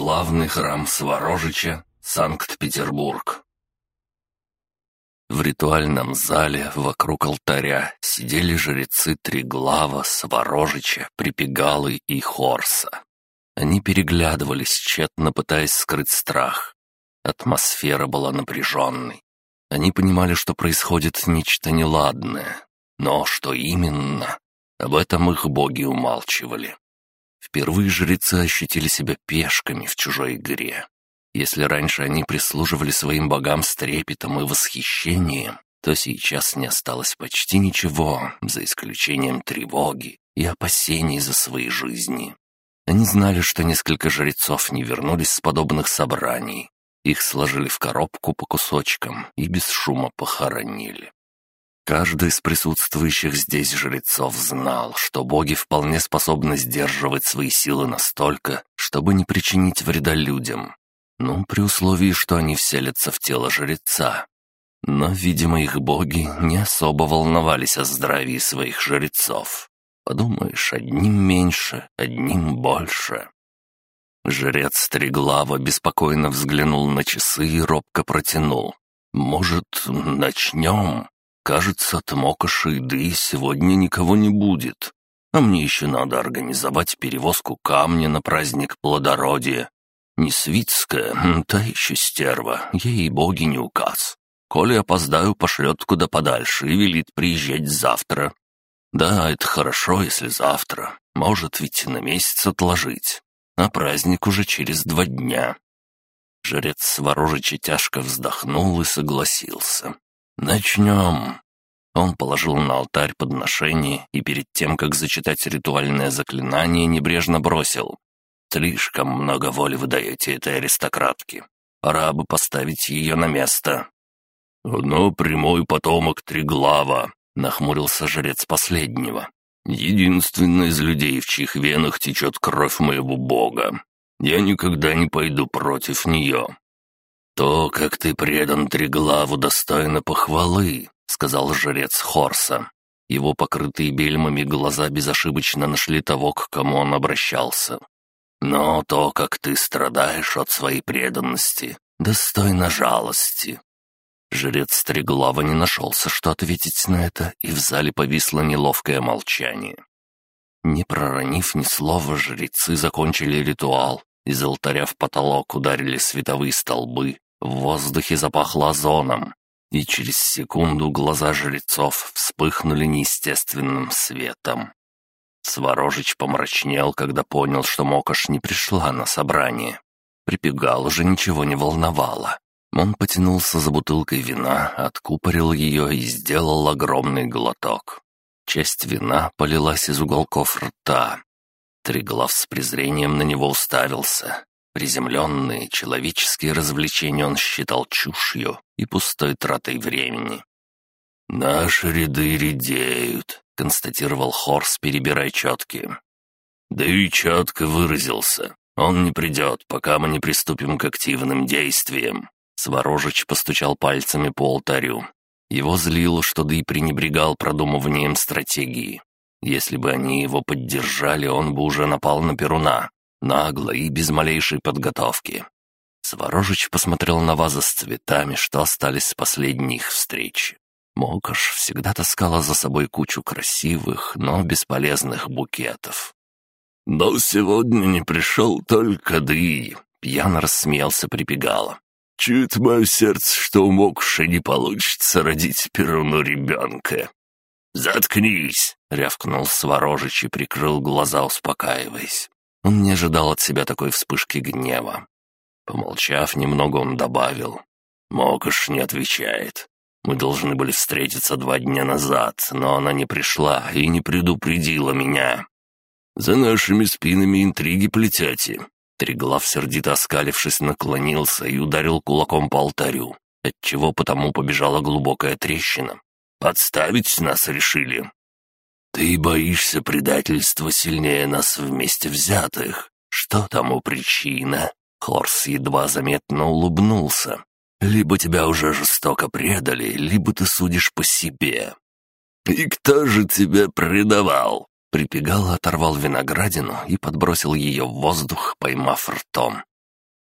Главный храм Сворожича, Санкт-Петербург. В ритуальном зале вокруг алтаря сидели жрецы Триглава, Сворожича, Припегалы и Хорса. Они переглядывались, тщетно пытаясь скрыть страх. Атмосфера была напряженной. Они понимали, что происходит нечто неладное. Но что именно? Об этом их боги умалчивали. Впервые жрецы ощутили себя пешками в чужой игре. Если раньше они прислуживали своим богам с трепетом и восхищением, то сейчас не осталось почти ничего, за исключением тревоги и опасений за свои жизни. Они знали, что несколько жрецов не вернулись с подобных собраний. Их сложили в коробку по кусочкам и без шума похоронили. Каждый из присутствующих здесь жрецов знал, что боги вполне способны сдерживать свои силы настолько, чтобы не причинить вреда людям. Ну, при условии, что они вселятся в тело жреца. Но, видимо, их боги не особо волновались о здравии своих жрецов. Подумаешь, одним меньше, одним больше. Жрец Триглава беспокойно взглянул на часы и робко протянул. «Может, начнем?» Кажется, от Мокоши и Ды сегодня никого не будет. А мне еще надо организовать перевозку камня на праздник плодородия. Не Свитская, та еще стерва, ей боги не указ. Коли опоздаю, пошлет куда подальше и велит приезжать завтра. Да, это хорошо, если завтра. Может ведь на месяц отложить. А праздник уже через два дня. Жрец Сворожича тяжко вздохнул и согласился. «Начнем». Он положил на алтарь подношение и перед тем, как зачитать ритуальное заклинание, небрежно бросил. «Слишком много воли вы даете этой аристократке. Пора бы поставить ее на место». «Но прямой потомок Триглава», — нахмурился жрец последнего. «Единственный из людей, в чьих венах течет кровь моего бога. Я никогда не пойду против нее. «То, как ты предан Триглаву, достойно похвалы», — сказал жрец Хорса. Его покрытые бельмами глаза безошибочно нашли того, к кому он обращался. «Но то, как ты страдаешь от своей преданности, достойно жалости». Жрец Триглава не нашелся, что ответить на это, и в зале повисло неловкое молчание. Не проронив ни слова, жрецы закончили ритуал. Из алтаря в потолок ударили световые столбы, в воздухе запахло озоном, и через секунду глаза жрецов вспыхнули неестественным светом. Сворожич помрачнел, когда понял, что Мокош не пришла на собрание. Припегал уже ничего не волновало. Он потянулся за бутылкой вина, откупорил ее и сделал огромный глоток. Часть вина полилась из уголков рта. Триглав с презрением на него уставился. Приземленные человеческие развлечения он считал чушью и пустой тратой времени. «Наши ряды редеют», — констатировал Хорс, перебирая четки. «Да и четко выразился. Он не придет, пока мы не приступим к активным действиям». Сворожич постучал пальцами по алтарю. Его злило, что и пренебрегал продумыванием стратегии. Если бы они его поддержали, он бы уже напал на Перуна. Нагло и без малейшей подготовки. Сворожич посмотрел на вазы с цветами, что остались с последних встреч. Мокаш всегда таскала за собой кучу красивых, но бесполезных букетов. «Но сегодня не пришел только Ды», — пьяно рассмеялся припегала. «Чует мое сердце, что у Мокша не получится родить Перуну ребенка». «Заткнись!» — рявкнул Сворожич и прикрыл глаза, успокаиваясь. Он не ожидал от себя такой вспышки гнева. Помолчав немного, он добавил. «Мокош не отвечает. Мы должны были встретиться два дня назад, но она не пришла и не предупредила меня. За нашими спинами интриги плетяти». Триглав, сердито оскалившись, наклонился и ударил кулаком по алтарю, отчего потому побежала глубокая трещина. «Подставить нас решили. «Ты боишься предательства сильнее нас вместе взятых. Что тому причина?» Хорс едва заметно улыбнулся. «Либо тебя уже жестоко предали, либо ты судишь по себе». «И кто же тебя предавал?» Припегал, оторвал виноградину и подбросил ее в воздух, поймав ртом.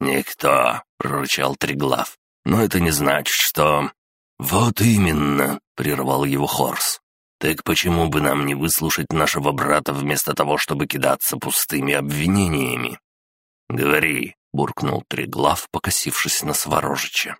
«Никто», — прорычал Триглав. «Но это не значит, что...» «Вот именно», — прервал его Хорс. «Так почему бы нам не выслушать нашего брата вместо того, чтобы кидаться пустыми обвинениями?» «Говори», — буркнул Триглав, покосившись на Сворожича.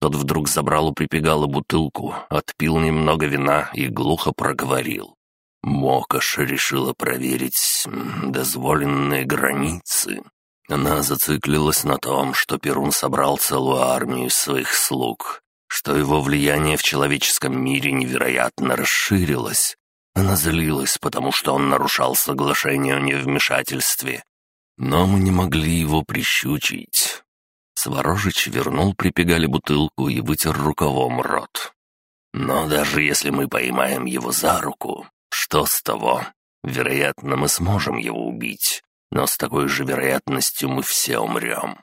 Тот вдруг забрал у припегала бутылку, отпил немного вина и глухо проговорил. Мокаш решила проверить дозволенные границы. Она зациклилась на том, что Перун собрал целую армию своих слуг, что его влияние в человеческом мире невероятно расширилось. Она злилась, потому что он нарушал соглашение о невмешательстве. Но мы не могли его прищучить. Сворожич вернул припегали бутылку и вытер рукавом рот. Но даже если мы поймаем его за руку, что с того? Вероятно, мы сможем его убить, но с такой же вероятностью мы все умрем.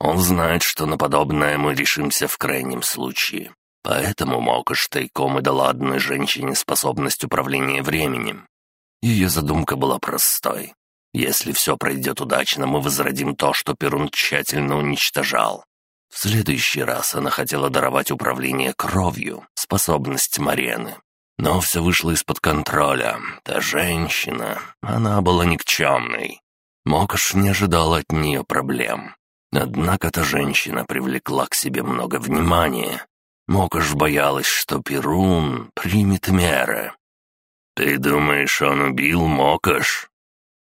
Он знает, что на подобное мы решимся в крайнем случае. Поэтому Мокош тайком и дала одной женщине способность управления временем. Ее задумка была простой. Если все пройдет удачно, мы возродим то, что Перун тщательно уничтожал. В следующий раз она хотела даровать управление кровью, способность Марены. Но все вышло из-под контроля. Та женщина, она была никчемной. Мокош не ожидал от нее проблем. Однако та женщина привлекла к себе много внимания. Мокош боялась, что Перун примет меры. «Ты думаешь, он убил Мокош?»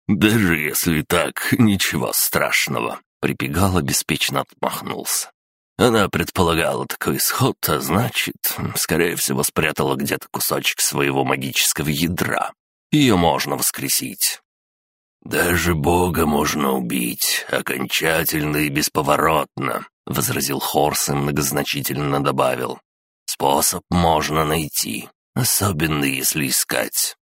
«Даже если так, ничего страшного», — припегал, беспечно отмахнулся. Она предполагала такой исход, а значит, скорее всего, спрятала где-то кусочек своего магического ядра. Ее можно воскресить. «Даже Бога можно убить, окончательно и бесповоротно», — возразил Хорс и многозначительно добавил. «Способ можно найти, особенно если искать».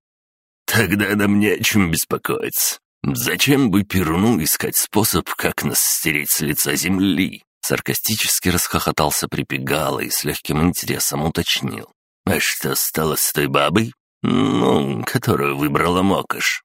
«Тогда нам не о чем беспокоиться. Зачем бы Перуну искать способ, как нас стереть с лица земли?» Саркастически расхохотался Припегало и с легким интересом уточнил. «А что стало с той бабой? Ну, которую выбрала Мокаш?»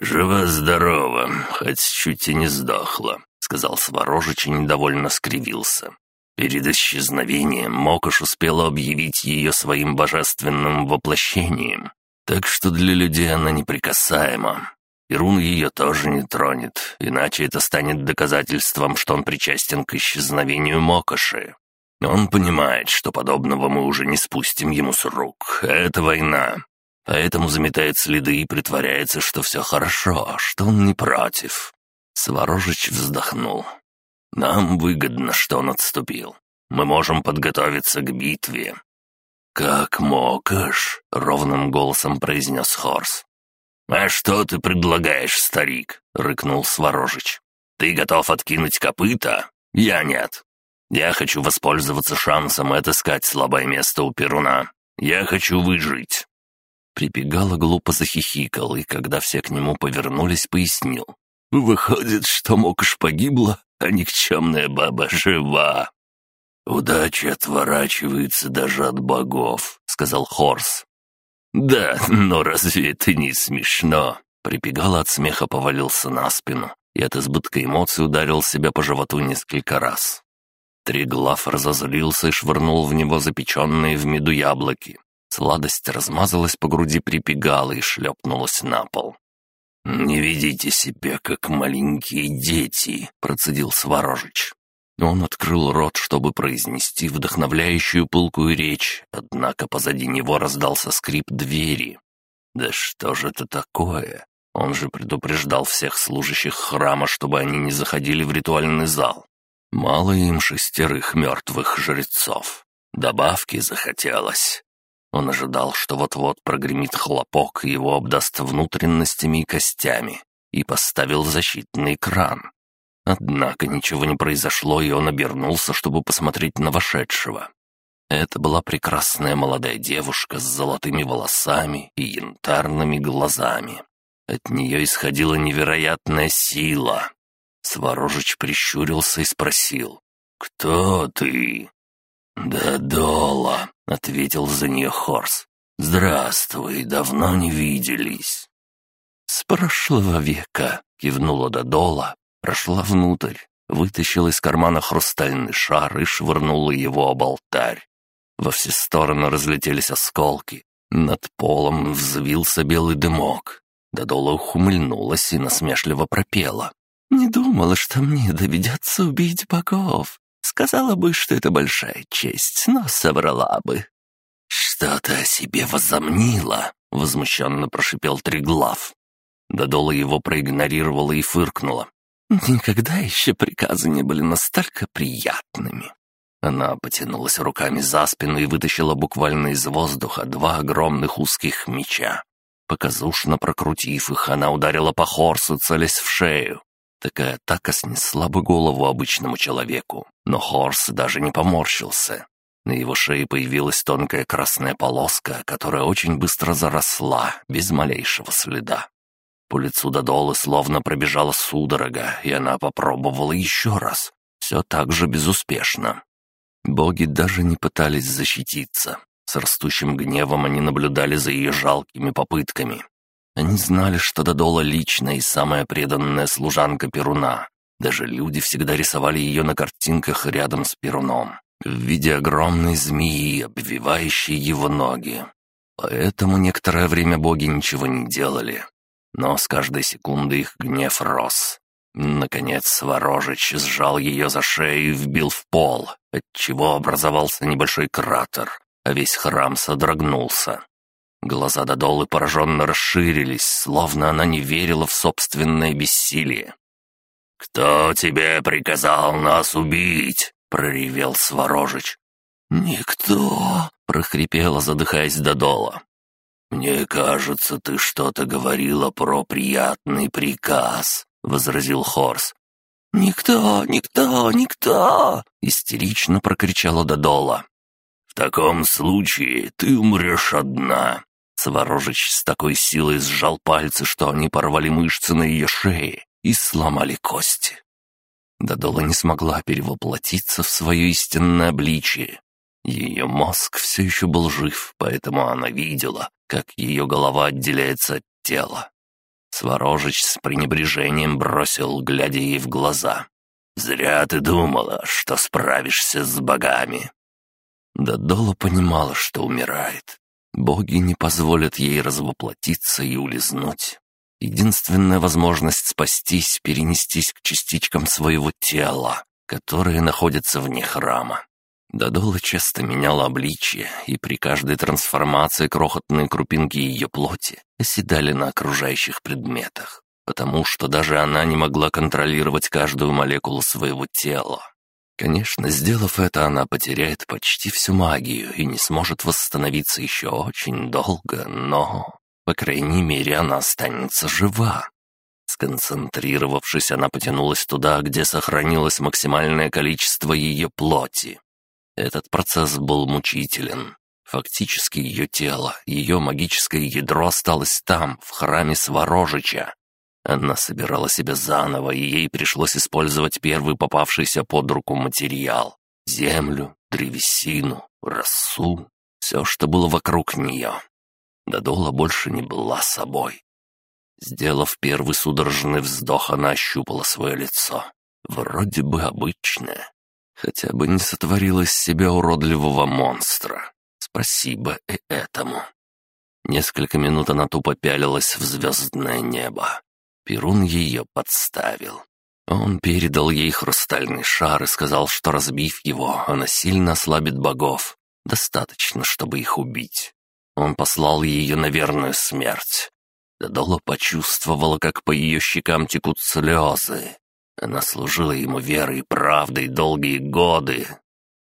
«Жива-здорова, хоть чуть и не сдохла», — сказал Сворожич и недовольно скривился. Перед исчезновением Мокош успела объявить ее своим божественным воплощением, так что для людей она неприкасаема. Ирун ее тоже не тронет, иначе это станет доказательством, что он причастен к исчезновению Мокоши. Он понимает, что подобного мы уже не спустим ему с рук. Это война, Поэтому заметает следы и притворяется, что все хорошо, что он не против. Сворожич вздохнул. «Нам выгодно, что он отступил. Мы можем подготовиться к битве». «Как мокаш?» — ровным голосом произнес Хорс. «А что ты предлагаешь, старик?» — рыкнул Сворожич. «Ты готов откинуть копыта? Я нет. Я хочу воспользоваться шансом и отыскать слабое место у Перуна. Я хочу выжить. Прибегала глупо захихикал, и когда все к нему повернулись, пояснил. «Выходит, что Мокш погибла, а никчемная баба жива». «Удача отворачивается даже от богов», — сказал Хорс. «Да, но разве это не смешно?» Прибегал от смеха, повалился на спину и от избытка эмоций ударил себя по животу несколько раз. Триглав разозлился и швырнул в него запеченные в меду яблоки. Сладость размазалась по груди припегала и шлепнулась на пол. «Не ведите себя, как маленькие дети», — процедил Сворожич. Он открыл рот, чтобы произнести вдохновляющую пылкую речь, однако позади него раздался скрип двери. «Да что же это такое? Он же предупреждал всех служащих храма, чтобы они не заходили в ритуальный зал. Мало им шестерых мертвых жрецов. Добавки захотелось. Он ожидал, что вот-вот прогремит хлопок, его обдаст внутренностями и костями, и поставил защитный экран. Однако ничего не произошло, и он обернулся, чтобы посмотреть на вошедшего. Это была прекрасная молодая девушка с золотыми волосами и янтарными глазами. От нее исходила невероятная сила. Сворожич прищурился и спросил, «Кто ты?» «Да, Дола», — ответил за нее Хорс. «Здравствуй, давно не виделись». «С прошлого века», — кивнула Додола, прошла внутрь, вытащила из кармана хрустальный шар и швырнула его об алтарь. Во все стороны разлетелись осколки. Над полом взвился белый дымок. Додола ухмыльнулась и насмешливо пропела. «Не думала, что мне доведется убить богов. Сказала бы, что это большая честь, но соврала бы». «Что ты о себе возомнила?» — возмущенно прошипел Триглав. Додола его проигнорировала и фыркнула. «Никогда еще приказы не были настолько приятными». Она потянулась руками за спину и вытащила буквально из воздуха два огромных узких меча. Показушно прокрутив их, она ударила по Хорсу, целясь в шею. Такая атака снесла бы голову обычному человеку, но Хорс даже не поморщился. На его шее появилась тонкая красная полоска, которая очень быстро заросла, без малейшего следа. По лицу Додолы словно пробежала судорога, и она попробовала еще раз. Все так же безуспешно. Боги даже не пытались защититься. С растущим гневом они наблюдали за ее жалкими попытками. Они знали, что Додола личная и самая преданная служанка Перуна. Даже люди всегда рисовали ее на картинках рядом с Перуном, в виде огромной змеи, обвивающей его ноги. Поэтому некоторое время боги ничего не делали, но с каждой секунды их гнев рос. Наконец Сворожич сжал ее за шею и вбил в пол, отчего образовался небольшой кратер, а весь храм содрогнулся. Глаза Додолы пораженно расширились, словно она не верила в собственное бессилие. «Кто тебе приказал нас убить?» — проревел Сворожич. «Никто!» — прохрипела, задыхаясь Додола. «Мне кажется, ты что-то говорила про приятный приказ», — возразил Хорс. «Никто, никто, никто!» — истерично прокричала Додола. «В таком случае ты умрешь одна». Сворожич с такой силой сжал пальцы, что они порвали мышцы на ее шее и сломали кости. Додола не смогла перевоплотиться в свое истинное обличие. Ее мозг все еще был жив, поэтому она видела, как ее голова отделяется от тела. Сворожич с пренебрежением бросил, глядя ей в глаза. «Зря ты думала, что справишься с богами». Додола понимала, что умирает. Боги не позволят ей развоплотиться и улизнуть. Единственная возможность спастись — перенестись к частичкам своего тела, которые находятся вне храма. Додола часто меняла обличье, и при каждой трансформации крохотные крупинки ее плоти оседали на окружающих предметах, потому что даже она не могла контролировать каждую молекулу своего тела. Конечно, сделав это, она потеряет почти всю магию и не сможет восстановиться еще очень долго, но, по крайней мере, она останется жива. Сконцентрировавшись, она потянулась туда, где сохранилось максимальное количество ее плоти, этот процесс был мучителен. Фактически ее тело, ее магическое ядро осталось там, в храме Сворожича. Она собирала себя заново, и ей пришлось использовать первый попавшийся под руку материал. Землю, древесину, росу, все, что было вокруг нее. Додола больше не была собой. Сделав первый судорожный вздох, она ощупала свое лицо. Вроде бы обычное, Хотя бы не сотворила из себя уродливого монстра. Спасибо и этому. Несколько минут она тупо пялилась в звездное небо. Перун ее подставил. Он передал ей хрустальный шар и сказал, что, разбив его, она сильно ослабит богов. Достаточно, чтобы их убить. Он послал ее на верную смерть. Додола почувствовала, как по ее щекам текут слезы. Она служила ему верой и правдой долгие годы.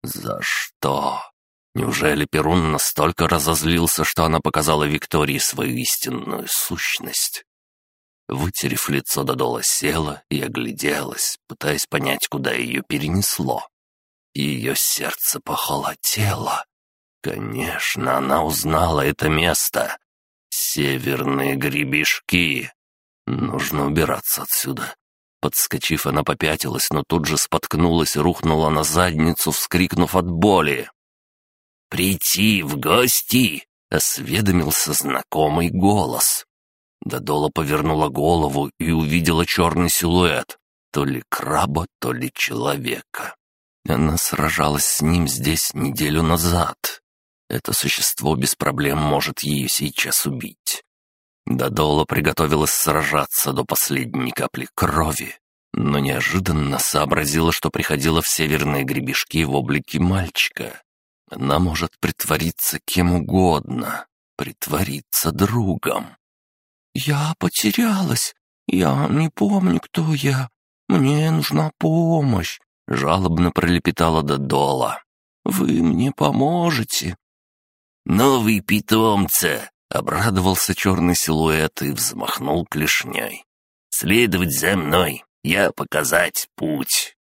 За что? Неужели Перун настолько разозлился, что она показала Виктории свою истинную сущность? Вытерев лицо, Додола села и огляделась, пытаясь понять, куда ее перенесло. Ее сердце похолотело. Конечно, она узнала это место. Северные гребешки. Нужно убираться отсюда. Подскочив, она попятилась, но тут же споткнулась и рухнула на задницу, вскрикнув от боли. «Прийти в гости!» — осведомился знакомый голос. Додола повернула голову и увидела черный силуэт. то ли краба, то ли человека. Она сражалась с ним здесь неделю назад. Это существо без проблем может ее сейчас убить. Додола приготовилась сражаться до последней капли крови, но неожиданно сообразила, что приходила в северные гребешки в облике мальчика. Она может притвориться кем угодно, притвориться другом. «Я потерялась. Я не помню, кто я. Мне нужна помощь», — жалобно пролепетала Додола. «Вы мне поможете?» «Новый питомца!» — обрадовался черный силуэт и взмахнул клешней. «Следовать за мной, я показать путь».